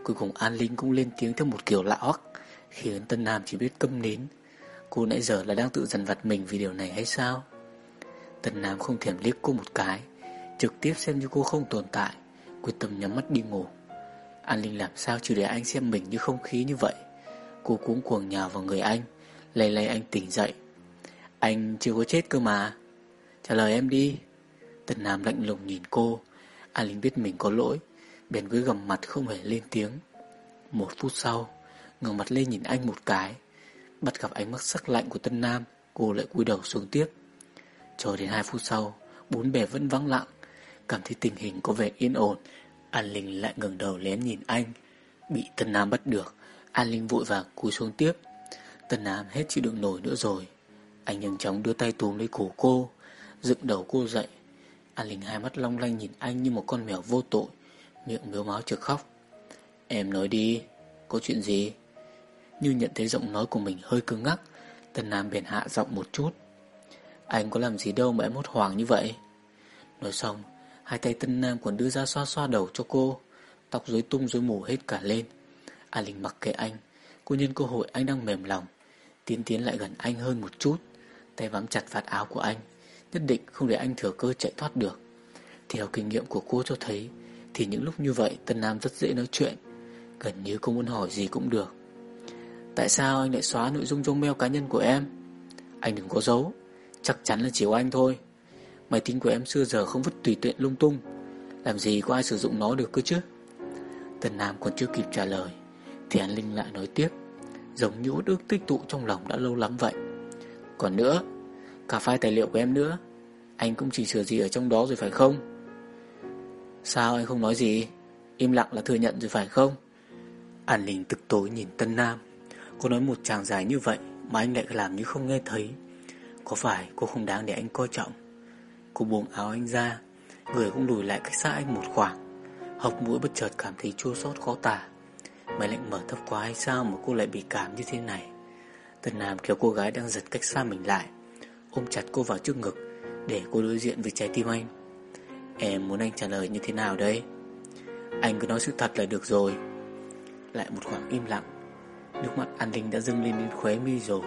cuối cùng An Linh cũng lên tiếng theo một kiểu lạ hoắc, khiến Tân Nam chỉ biết câm nín. Cô nãy giờ là đang tự dằn vặt mình vì điều này hay sao? Tân Nam không thèm liếc cô một cái, trực tiếp xem như cô không tồn tại, quyết tâm nhắm mắt đi ngủ. An Linh làm sao chịu để anh xem mình như không khí như vậy? Cô cũng cuồng nhào vào người anh, lay lay anh tỉnh dậy. Anh chưa có chết cơ mà. Trả lời em đi. Tần Nam lạnh lùng nhìn cô a Linh biết mình có lỗi Bèn cứ gầm mặt không hề lên tiếng Một phút sau ngẩng mặt lên nhìn anh một cái. Bắt gặp ánh mắt sắc lạnh của Tân Nam, cô lại cúi đầu xuống tiếp. Cho đến hai phút sau, bốn bề vẫn vắng lặng, cảm thấy tình hình có vẻ yên ổn. An Linh lại ngẩng đầu lén nhìn anh, bị Tân Nam bắt được. An Linh vội vàng cúi xuống tiếp. Tân Nam hết chịu đựng nổi nữa rồi. Anh nhanh chóng đưa tay túm lấy cổ cô, dựng đầu cô dậy. An Linh hai mắt long lanh nhìn anh như một con mèo vô tội, miệng miếu máu trực khóc. Em nói đi, có chuyện gì? Như nhận thấy giọng nói của mình hơi cứng ngắc, Tân Nam bèn hạ giọng một chút. Anh có làm gì đâu mà em hốt hoảng như vậy? Nói xong, hai tay Tân Nam còn đưa ra xoa xoa đầu cho cô, tóc rối tung rối mù hết cả lên. An Linh mặc kệ anh, cô nhân cơ hội anh đang mềm lòng, tiến tiến lại gần anh hơn một chút, tay bám chặt vạt áo của anh, nhất định không để anh thừa cơ chạy thoát được. Theo kinh nghiệm của cô cho thấy, thì những lúc như vậy Tân Nam rất dễ nói chuyện, gần như không muốn hỏi gì cũng được. Tại sao anh lại xóa nội dung trong mail cá nhân của em? Anh đừng có giấu, chắc chắn là chỉ có anh thôi. Máy tính của em xưa giờ không vứt tùy tiện lung tung, làm gì có ai sử dụng nó được cơ chứ? Tân Nam còn chưa kịp trả lời, thì Anh Linh lại nói tiếp, giống như út ước tích tụ trong lòng đã lâu lắm vậy. Còn nữa, cả file tài liệu của em nữa, anh cũng chỉ sửa gì ở trong đó rồi phải không? Sao anh không nói gì? Im lặng là thừa nhận rồi phải không? An Linh tức tối nhìn Tân Nam. Cô nói một chàng dài như vậy mà anh lại làm như không nghe thấy. Có phải cô không đáng để anh coi trọng? Cô buông áo anh ra, người cũng lùi lại cách xa anh một khoảng. Hộc mũi bất chợt cảm thấy chua xót khó tả. Mày lạnh mở thấp quá hay sao mà cô lại bị cảm như thế này? Tân Nam kéo cô gái đang giật cách xa mình lại, ôm chặt cô vào trước ngực để cô đối diện với trái tim anh. Em muốn anh trả lời như thế nào đây? Anh cứ nói sự thật là được rồi. Lại một khoảng im lặng, Nước mắt An Linh đã dâng lên đến khóe mi rồi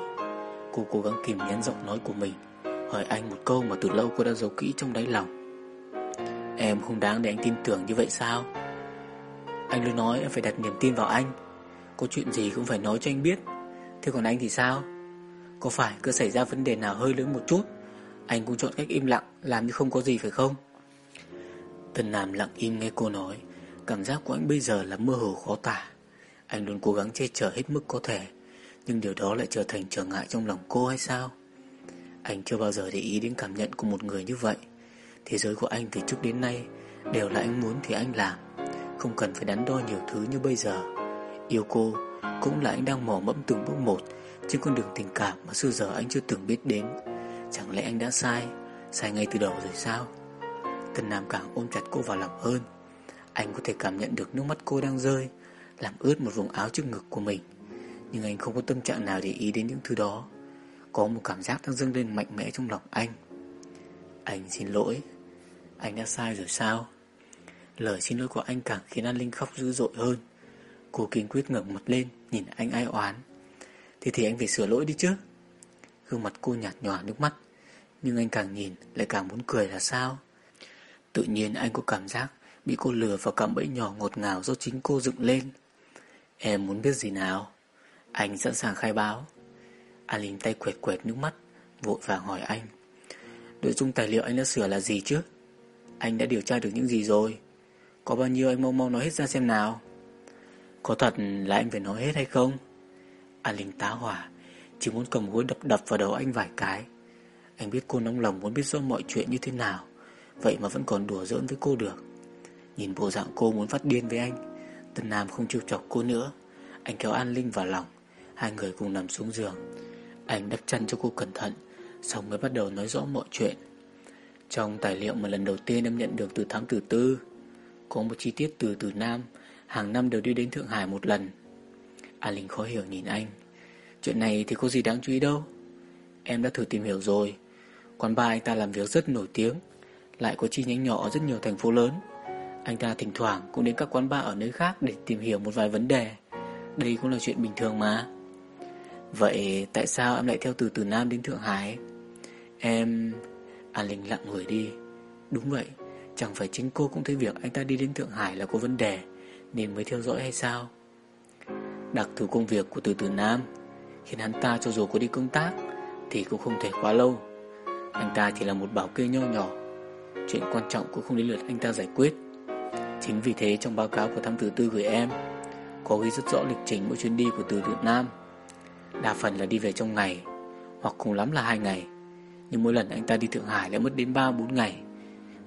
Cô cố gắng kìm nén giọng nói của mình, Hỏi anh một câu mà từ lâu cô đã giấu kỹ trong đáy lòng Em không đáng để anh tin tưởng như vậy sao Anh luôn nói em phải đặt niềm tin vào anh Có chuyện gì cũng phải nói cho anh biết Thế còn anh thì sao có phải cứ xảy ra vấn đề nào hơi lớn một chút, Anh cũng chọn cách im lặng, Làm như không có gì phải không? Tần Nam lặng im nghe cô nói, Cảm giác của anh bây giờ là mơ hồ khó tả. Anh luôn cố gắng che chở hết mức có thể, Nhưng điều đó lại trở thành trở ngại trong lòng cô hay sao? Anh chưa bao giờ để ý đến cảm nhận của một người như vậy. Thế giới của anh từ trước đến nay Đều là anh muốn thì anh làm, Không cần phải đắn đo nhiều thứ như bây giờ. Yêu cô Cũng là anh đang mò mẫm từng bước một trên con đường tình cảm mà xưa giờ anh chưa từng biết đến Chẳng lẽ anh đã sai Sai ngay từ đầu rồi sao Tân Nam càng ôm chặt cô vào lòng hơn Anh có thể cảm nhận được nước mắt cô đang rơi làm ướt một vùng áo trước ngực của mình. Nhưng anh không có tâm trạng nào để ý đến những thứ đó. Có một cảm giác đang dâng lên mạnh mẽ trong lòng anh. Anh xin lỗi. Anh đã sai rồi sao? Lời xin lỗi của anh càng khiến An Linh khóc dữ dội hơn. Cô kiên quyết ngẩng mặt lên, nhìn anh ai oán. Thế thì anh phải sửa lỗi đi chứ. Gương mặt cô nhạt nhòa nước mắt. Nhưng anh càng nhìn lại càng muốn cười là sao? Tự nhiên anh có cảm giác bị cô lừa vào cạm bẫy nhỏ ngọt ngào do chính cô dựng lên. Em muốn biết gì nào? Anh sẵn sàng khai báo. alin tay quẹt quẹt nước mắt, vội vàng hỏi anh. Nội dung tài liệu anh đã sửa là gì chứ? Anh đã điều tra được những gì rồi? Có bao nhiêu anh mau mau nói hết ra xem nào? Có thật là anh phải nói hết hay không? A Linh tá hỏa, chỉ muốn cầm gối đập đập vào đầu anh vài cái. Anh biết cô nóng lòng muốn biết rõ mọi chuyện như thế nào, vậy mà vẫn còn đùa giỡn với cô được. Nhìn bộ dạng cô muốn phát điên với anh, Tân Nam không chịu chọc cô nữa Anh kéo An Linh vào lòng Hai người cùng nằm xuống giường Anh đắp chăn cho cô cẩn thận Xong mới bắt đầu nói rõ mọi chuyện Trong tài liệu mà lần đầu tiên em nhận được từ tháng tử tư Có một chi tiết từ từ Nam Hàng năm đều đi đến Thượng Hải một lần A Linh khó hiểu nhìn anh Chuyện này thì có gì đáng chú ý đâu Em đã thử tìm hiểu rồi Quán bar anh ta làm việc rất nổi tiếng Lại có chi nhánh nhỏ ở rất nhiều thành phố lớn anh ta thỉnh thoảng cũng đến các quán bar ở nơi khác để tìm hiểu một vài vấn đề. Đây cũng là chuyện bình thường mà. Vậy tại sao em lại theo từ từ Nam đến Thượng Hải? Em... A Linh lặng người đi. Đúng vậy, chẳng phải chính cô cũng thấy việc anh ta đi đến Thượng Hải là có vấn đề, nên mới theo dõi hay sao? Đặc thù công việc của từ từ Nam khiến hắn ta cho dù có đi công tác thì cũng không thể quá lâu. Anh ta chỉ là một bảo kê nho nhỏ. Chuyện quan trọng cũng không đến lượt anh ta giải quyết. Chính vì thế trong báo cáo của thăm tử tư gửi em có ghi rất rõ lịch trình mỗi chuyến đi của từ từ Nam. Đa phần là đi về trong ngày, hoặc cùng lắm là hai ngày. Nhưng mỗi lần anh ta đi Thượng Hải lại mất đến 3-4 ngày.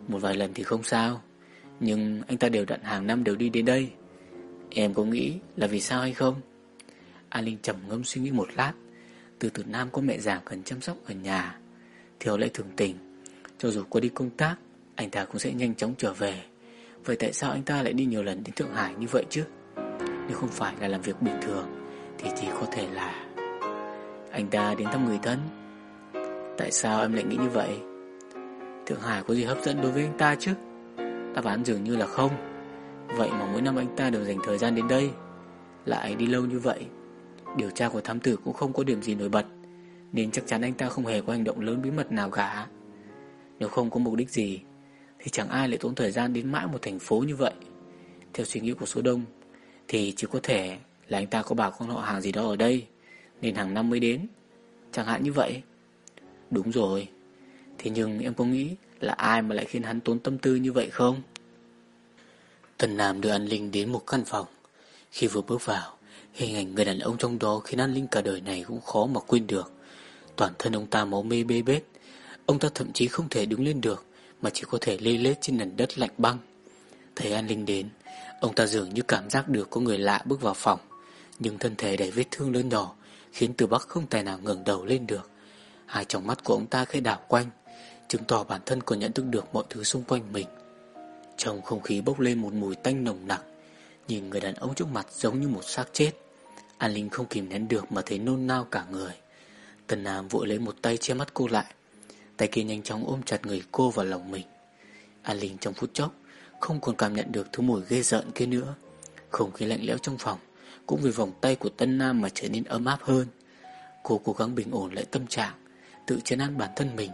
Một vài lần thì không sao, nhưng anh ta đều đặn hàng năm đều đi đến đây. Em có nghĩ là vì sao hay không? An Linh trầm ngâm suy nghĩ một lát. Từ từ Nam có mẹ già cần chăm sóc ở nhà. thiếu lẽ thường tình, cho dù có đi công tác, anh ta cũng sẽ nhanh chóng trở về. Vậy tại sao anh ta lại đi nhiều lần đến Thượng Hải như vậy chứ? Nếu không phải là làm việc bình thường, thì chỉ có thể là... Anh ta đến thăm người thân. Tại sao em lại nghĩ như vậy? Thượng Hải có gì hấp dẫn đối với anh ta chứ? Đáp án dường như là không. Vậy mà mỗi năm anh ta đều dành thời gian đến đây. Lại đi lâu như vậy, Điều tra của thám tử cũng không có điểm gì nổi bật, Nên chắc chắn anh ta không hề có hành động lớn bí mật nào cả. Nếu không có mục đích gì, Thì chẳng ai lại tốn thời gian đến mãi một thành phố như vậy. Theo suy nghĩ của số đông, Thì chỉ có thể là anh ta có bà con họ hàng gì đó ở đây, Nên hàng năm mới đến. Chẳng hạn như vậy. Đúng rồi. Thế nhưng em có nghĩ là ai mà lại khiến hắn tốn tâm tư như vậy không? Tần Nam đưa An Linh đến một căn phòng. Khi vừa bước vào, hình ảnh người đàn ông trong đó khiến An Linh cả đời này cũng khó mà quên được. Toàn thân ông ta máu mê bê bết. Ông ta thậm chí không thể đứng lên được, mà chỉ có thể lê lết trên nền đất lạnh băng. Thấy An Linh đến, ông ta dường như cảm giác được có người lạ bước vào phòng. Nhưng thân thể đầy vết thương lớn nhỏ, khiến từ Bắc không tài nào ngẩng đầu lên được. Hai tròng mắt của ông ta khẽ đảo quanh, chứng tỏ bản thân còn nhận thức được mọi thứ xung quanh mình. Trong không khí bốc lên một mùi tanh nồng nặc, Nhìn người đàn ông trước mặt giống như một xác chết. An Linh không kìm nén được mà thấy nôn nao cả người. Tần Nam vội lấy một tay che mắt cô lại. Tay kia nhanh chóng ôm chặt người cô vào lòng mình. An Linh trong phút chốc Không còn cảm nhận được thứ mùi ghê rợn kia nữa. Không khí lạnh lẽo trong phòng Cũng vì vòng tay của Tân Nam mà trở nên ấm áp hơn. Cô cố gắng bình ổn lại tâm trạng, Tự chấn an bản thân mình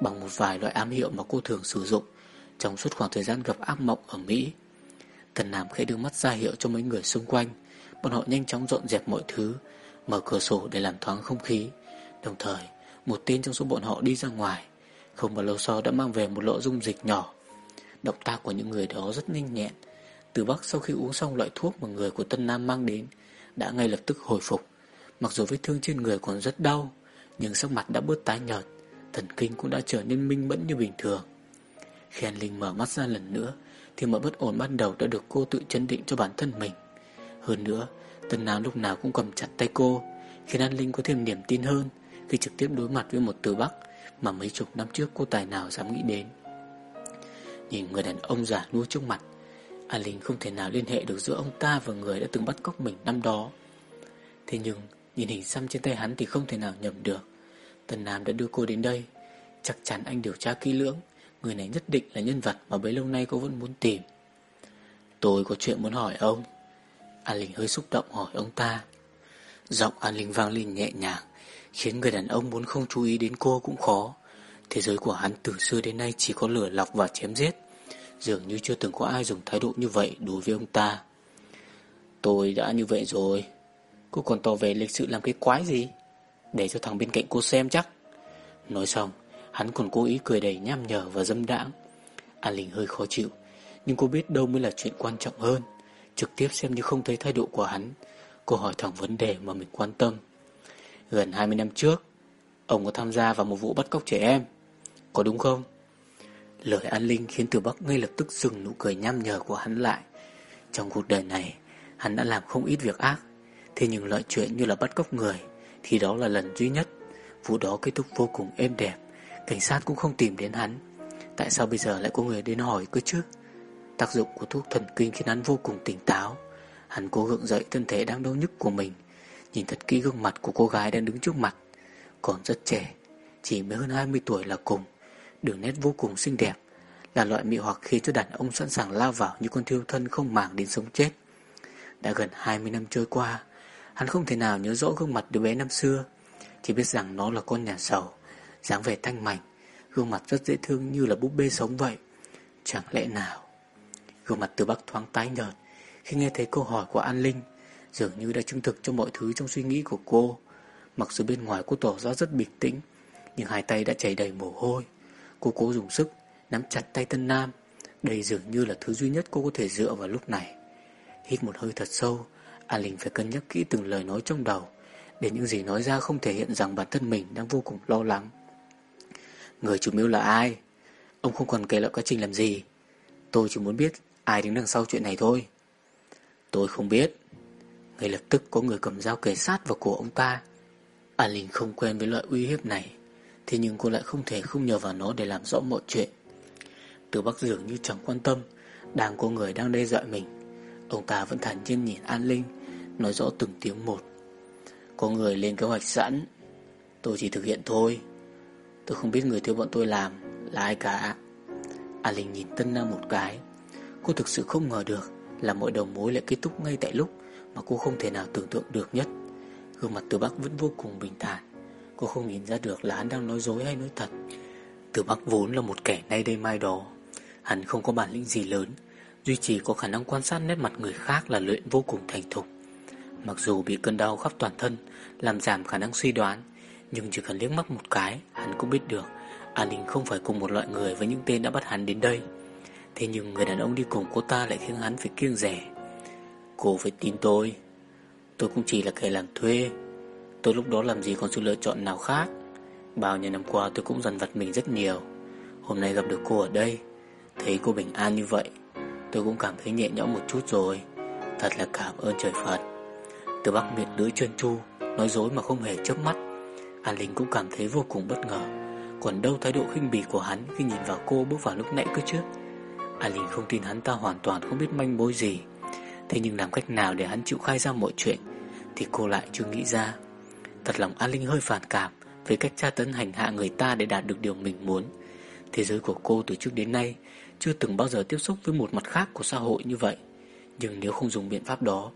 Bằng một vài loại ám hiệu mà cô thường sử dụng trong suốt khoảng thời gian gặp ác mộng ở Mỹ. Tần Nam khẽ đưa mắt ra hiệu cho mấy người xung quanh, bọn họ nhanh chóng dọn dẹp mọi thứ, mở cửa sổ để làm thoáng không khí. Đồng thời, một tên trong số bọn họ đi ra ngoài, không bao lâu sau đã mang về một lọ dung dịch nhỏ. Động tác của những người đó rất nhanh nhẹn. Từ Bắc sau khi uống xong loại thuốc mà người của Tân Nam mang đến, đã ngay lập tức hồi phục. Mặc dù vết thương trên người còn rất đau, nhưng sắc mặt đã bớt tái nhợt, thần kinh cũng đã trở nên minh mẫn như bình thường. Khi An Linh mở mắt ra lần nữa, Thì mọi bất ổn ban đầu đã được cô tự chấn định cho bản thân mình. Hơn nữa, Tân Nam lúc nào cũng cầm chặt tay cô, Khiến An Linh có thêm niềm tin hơn Khi trực tiếp đối mặt với một từ Bắc Mà mấy chục năm trước cô tài nào dám nghĩ đến. Nhìn người đàn ông già nua trước mặt, An Linh không thể nào liên hệ được giữa ông ta và người đã từng bắt cóc mình năm đó. Thế nhưng, Nhìn hình xăm trên tay hắn thì không thể nào nhầm được. Tần Nam đã đưa cô đến đây, Chắc chắn anh điều tra kỹ lưỡng. Người này nhất định là nhân vật mà bấy lâu nay cô vẫn muốn tìm. Tôi có chuyện muốn hỏi ông. An Linh hơi xúc động hỏi ông ta. Giọng An Linh vang lên nhẹ nhàng, Khiến người đàn ông muốn không chú ý đến cô cũng khó. Thế giới của hắn từ xưa đến nay chỉ có lửa lọc và chém giết. Dường như chưa từng có ai dùng thái độ như vậy đối với ông ta. Tôi đã như vậy rồi. Cô còn tỏ về lịch sự làm cái quái gì? Để cho thằng bên cạnh cô xem chắc. Nói xong Hắn còn cố ý cười đầy nham nhở và dâm đãng. An Linh hơi khó chịu, Nhưng cô biết đâu mới là chuyện quan trọng hơn. Trực tiếp xem như không thấy thái độ của hắn, Cô hỏi thẳng vấn đề mà mình quan tâm. Gần 20 năm trước, Ông có tham gia vào một vụ bắt cóc trẻ em, Có đúng không? Lời An Linh khiến Từ Bắc ngay lập tức dừng nụ cười nham nhở của hắn lại. Trong cuộc đời này, Hắn đã làm không ít việc ác, Thế nhưng loại chuyện như là bắt cóc người Thì đó là lần duy nhất. Vụ đó kết thúc vô cùng êm đẹp. Cảnh sát cũng không tìm đến hắn. Tại sao bây giờ lại có người đến hỏi cơ chứ? Tác dụng của thuốc thần kinh khiến hắn vô cùng tỉnh táo. Hắn cố gượng dậy thân thể đang đau nhức của mình. Nhìn thật kỹ gương mặt của cô gái đang đứng trước mặt. Còn rất trẻ, Chỉ mới hơn 20 tuổi là cùng. Đường nét vô cùng xinh đẹp, Là loại mị hoặc khiến cho đàn ông sẵn sàng lao vào Như con thiêu thân không màng đến sống chết. Đã gần 20 năm trôi qua, Hắn không thể nào nhớ rõ gương mặt đứa bé năm xưa. Chỉ biết rằng nó là con nhà giàu dáng vẻ thanh mảnh, gương mặt rất dễ thương như là búp bê sống vậy. Chẳng lẽ nào? Gương mặt từ bắc thoáng tái nhợt khi nghe thấy câu hỏi của An Linh, dường như đã chứng thực cho mọi thứ trong suy nghĩ của cô. Mặc dù bên ngoài cô tỏ ra rất bình tĩnh, nhưng hai tay đã chảy đầy mồ hôi. Cô cố dùng sức, nắm chặt tay Tân Nam. Đây dường như là thứ duy nhất cô có thể dựa vào lúc này. Hít một hơi thật sâu, An Linh phải cân nhắc kỹ từng lời nói trong đầu Để những gì nói ra không thể hiện rằng bản thân mình đang vô cùng lo lắng Người chủ mưu là ai? Ông không còn kể lại quá trình làm gì. Tôi chỉ muốn biết ai đứng đằng sau chuyện này thôi. Tôi không biết. Ngay lập tức có người cầm dao kề sát vào cổ ông ta. An Linh không quen với loại uy hiếp này, Thế nhưng cô lại không thể không nhờ vào nó để làm rõ mọi chuyện. Từ Bắc dường như chẳng quan tâm, Đang có người đang đe dọa mình. Ông ta vẫn thản nhiên nhìn An Linh, Nói rõ từng tiếng một. Có người lên kế hoạch sẵn. Tôi chỉ thực hiện thôi. Tôi không biết người thiếu bọn tôi làm Là ai cả. A Linh nhìn Tân Nam một cái. Cô thực sự không ngờ được Là mọi đầu mối lại kết thúc ngay tại lúc Mà cô không thể nào tưởng tượng được nhất. Gương mặt từ Bắc vẫn vô cùng bình thản. Cô không nhìn ra được là hắn đang nói dối hay nói thật. Từ Bắc vốn là một kẻ nay đây mai đó. Hắn không có bản lĩnh gì lớn, Duy trì có khả năng quan sát nét mặt người khác là luyện vô cùng thành thục. Mặc dù bị cơn đau khắp toàn thân, Làm giảm khả năng suy đoán nhưng chỉ cần liếc mắt một cái, Hắn cũng biết được, An Ninh không phải cùng một loại người với những tên đã bắt hắn đến đây. Thế nhưng người đàn ông đi cùng cô ta lại khiến hắn phải kiêng rẻ. Cô phải tin tôi. Tôi cũng chỉ là kẻ làm thuê. Tôi lúc đó làm gì còn sự lựa chọn nào khác? Bao nhiêu năm qua tôi cũng dần vặt mình rất nhiều. Hôm nay gặp được cô ở đây, Thấy cô bình an như vậy, Tôi cũng cảm thấy nhẹ nhõm một chút rồi. Thật là cảm ơn trời Phật. Từ bắc miệng lưỡi chân chu, Nói dối mà không hề chớp mắt. An Linh cũng cảm thấy vô cùng bất ngờ. Còn đâu thái độ khinh bỉ của hắn Khi nhìn vào cô bước vào lúc nãy cơ chứ? An Linh không tin hắn ta hoàn toàn không biết manh mối gì. Thế nhưng làm cách nào để hắn chịu khai ra mọi chuyện Thì cô lại chưa nghĩ ra. Thật lòng An Linh hơi phản cảm Với cách tra tấn hành hạ người ta để đạt được điều mình muốn. Thế giới của cô từ trước đến nay Chưa từng bao giờ tiếp xúc với một mặt khác của xã hội như vậy. Nhưng nếu không dùng biện pháp đó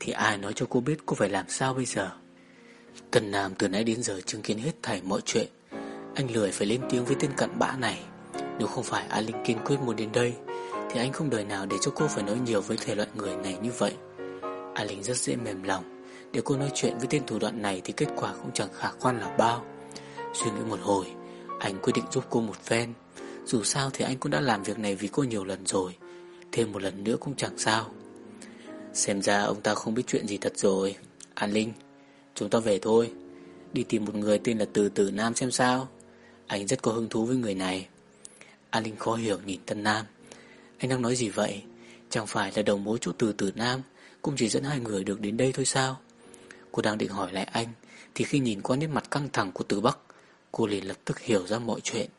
Thì ai nói cho cô biết cô phải làm sao bây giờ? Tần Nam từ nãy đến giờ chứng kiến hết thảy mọi chuyện. Anh lười phải lên tiếng với tên cặn bã này. Nếu không phải A Linh kiên quyết muốn đến đây, Thì anh không đời nào để cho cô phải nói nhiều với thể loại người này như vậy. A Linh rất dễ mềm lòng. Để cô nói chuyện với tên thủ đoạn này Thì kết quả cũng chẳng khả quan là bao. Suy nghĩ một hồi, Anh quyết định giúp cô một phen. Dù sao thì anh cũng đã làm việc này vì cô nhiều lần rồi. Thêm một lần nữa cũng chẳng sao. Xem ra ông ta không biết chuyện gì thật rồi. An Linh Chúng ta về thôi. Đi tìm một người tên là Từ Tử Nam xem sao. Anh rất có hứng thú với người này. An Linh khó hiểu nhìn Tân Nam. Anh đang nói gì vậy? Chẳng phải là đồng mối chỗ Từ Tử Nam Cũng chỉ dẫn hai người được đến đây thôi sao? Cô đang định hỏi lại anh Thì khi nhìn qua nét mặt căng thẳng của Từ Bắc Cô liền lập tức hiểu ra mọi chuyện.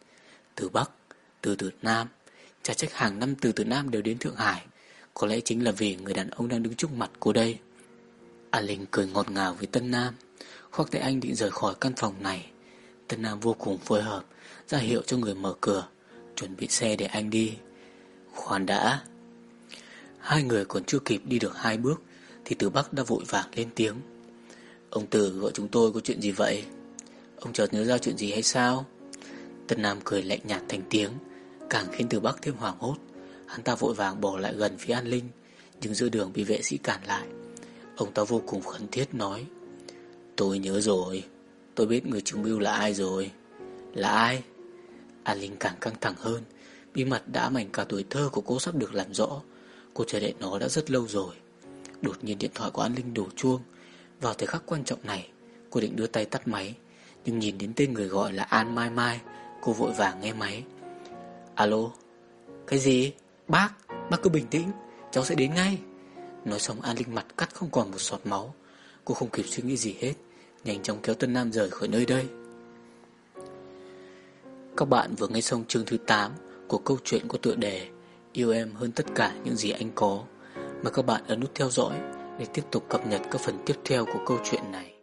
Từ Bắc, Từ Tử Nam Chả trách hàng năm Từ Tử Nam đều đến Thượng Hải. Có lẽ chính là vì người đàn ông đang đứng trước mặt cô đây. A Linh cười ngọt ngào với Tân Nam. Khoác tay anh định rời khỏi căn phòng này. Tân Nam vô cùng phối hợp, ra hiệu cho người mở cửa, Chuẩn bị xe để anh đi. Khoan đã. Hai người còn chưa kịp đi được hai bước, Thì từ Bắc đã vội vàng lên tiếng. Ông Tử gọi chúng tôi có chuyện gì vậy? Ông chợt nhớ ra chuyện gì hay sao? Tân Nam cười lạnh nhạt thành tiếng, Càng khiến từ Bắc thêm hoảng hốt. Hắn ta vội vàng bỏ lại gần phía An Linh, Nhưng giữa đường bị vệ sĩ cản lại. Ông ta vô cùng khẩn thiết nói, Tôi nhớ rồi, Tôi biết người chủ mưu là ai rồi. Là ai? An Linh càng căng thẳng hơn, Bí mật đã mảnh cả tuổi thơ của cô sắp được làm rõ. Cô chờ đợi nó đã rất lâu rồi. Đột nhiên điện thoại của An Linh đổ chuông. Vào thời khắc quan trọng này, Cô định đưa tay tắt máy, Nhưng nhìn đến tên người gọi là An Mai Mai, Cô vội vàng nghe máy. Alo, Cái gì? Bác Bác cứ bình tĩnh, Cháu sẽ đến ngay. Nói xong An Linh mặt cắt không còn một giọt máu. Cô không kịp suy nghĩ gì hết, Nhanh chóng kéo Tân Nam rời khỏi nơi đây. Các bạn vừa nghe xong chương thứ 8 Của câu chuyện có tựa đề Yêu em hơn tất cả những gì anh có Mời các bạn ấn nút theo dõi Để tiếp tục cập nhật các phần tiếp theo của câu chuyện này.